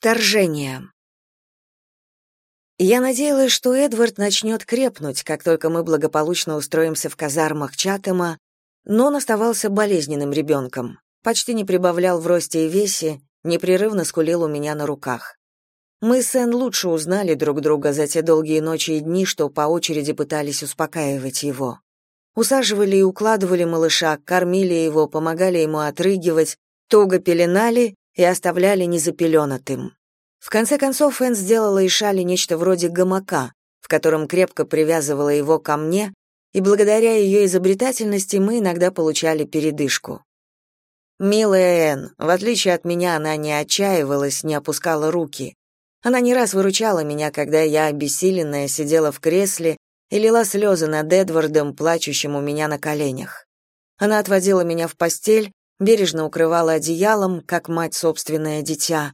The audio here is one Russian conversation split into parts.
Вторжение. Я надеялась, что Эдвард начнет крепнуть, как только мы благополучно устроимся в казармах Чатема, но он оставался болезненным ребенком, почти не прибавлял в росте и весе, непрерывно скулил у меня на руках. Мы с Энн лучше узнали друг друга за те долгие ночи и дни, что по очереди пытались успокаивать его. Усаживали и укладывали малыша, кормили его, помогали ему отрыгивать, туго пеленали и оставляли незапеленатым. В конце концов Энн сделала из шали нечто вроде гамака, в котором крепко привязывала его ко мне, и благодаря ее изобретательности мы иногда получали передышку. Милая Энн, в отличие от меня, она не отчаивалась, не опускала руки. Она не раз выручала меня, когда я, обессиленная, сидела в кресле и лила слезы над Эдвардом, плачущим у меня на коленях. Она отводила меня в постель, бережно укрывала одеялом, как мать собственное дитя,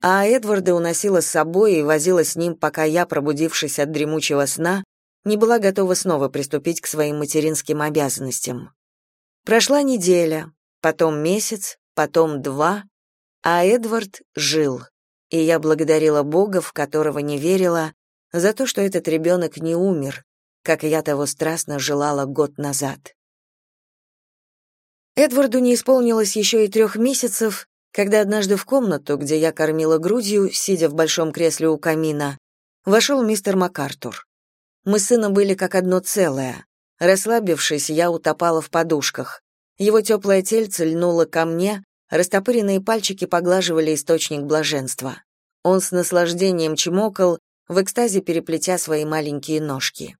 а Эдварда уносила с собой и возила с ним, пока я, пробудившись от дремучего сна, не была готова снова приступить к своим материнским обязанностям. Прошла неделя, потом месяц, потом два, а Эдвард жил, и я благодарила Бога, в которого не верила, за то, что этот ребенок не умер, как я того страстно желала год назад. Эдварду не исполнилось еще и трех месяцев, когда однажды в комнату, где я кормила грудью, сидя в большом кресле у камина, вошел мистер МакАртур. Мы с сыном были как одно целое. Расслабившись, я утопала в подушках. Его теплое тельце льнуло ко мне, растопыренные пальчики поглаживали источник блаженства. Он с наслаждением чмокал, в экстазе переплетя свои маленькие ножки.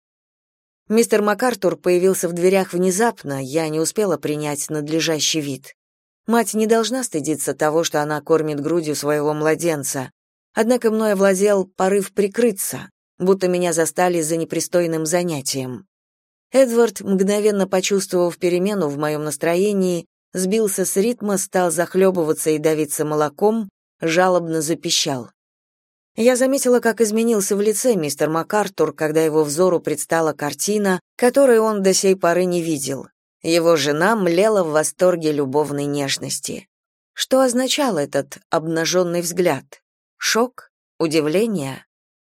Мистер МакАртур появился в дверях внезапно, я не успела принять надлежащий вид. Мать не должна стыдиться того, что она кормит грудью своего младенца. Однако мной овладел порыв прикрыться, будто меня застали за непристойным занятием. Эдвард, мгновенно почувствовав перемену в моем настроении, сбился с ритма, стал захлебываться и давиться молоком, жалобно запищал. Я заметила, как изменился в лице мистер МакАртур, когда его взору предстала картина, которую он до сей поры не видел. Его жена млела в восторге любовной нежности. Что означал этот обнаженный взгляд? Шок? Удивление?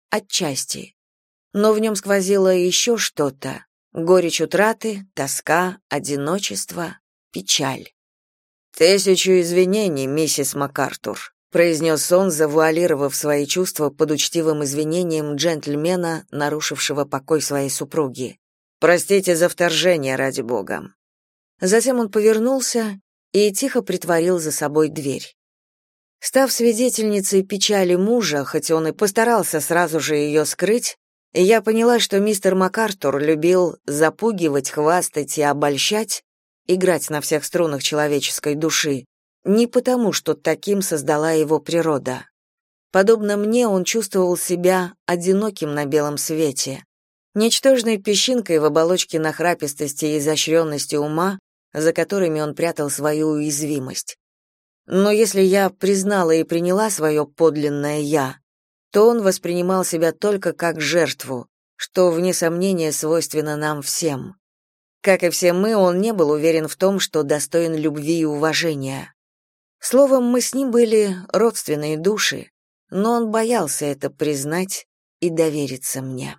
Отчасти. Но в нем сквозило еще что-то. Горечь утраты, тоска, одиночество, печаль. «Тысячу извинений, миссис МакАртур», произнес он, завуалировав свои чувства под учтивым извинением джентльмена, нарушившего покой своей супруги. «Простите за вторжение, ради бога. Затем он повернулся и тихо притворил за собой дверь. Став свидетельницей печали мужа, хоть он и постарался сразу же ее скрыть, я поняла, что мистер МакАртур любил запугивать, хвастать и обольщать, играть на всех струнах человеческой души, не потому, что таким создала его природа. Подобно мне, он чувствовал себя одиноким на белом свете, ничтожной песчинкой в оболочке нахрапистости и изощренности ума, за которыми он прятал свою уязвимость. Но если я признала и приняла свое подлинное «я», то он воспринимал себя только как жертву, что, вне сомнения, свойственно нам всем. Как и все мы, он не был уверен в том, что достоин любви и уважения. Словом, мы с ним были родственные души, но он боялся это признать и довериться мне.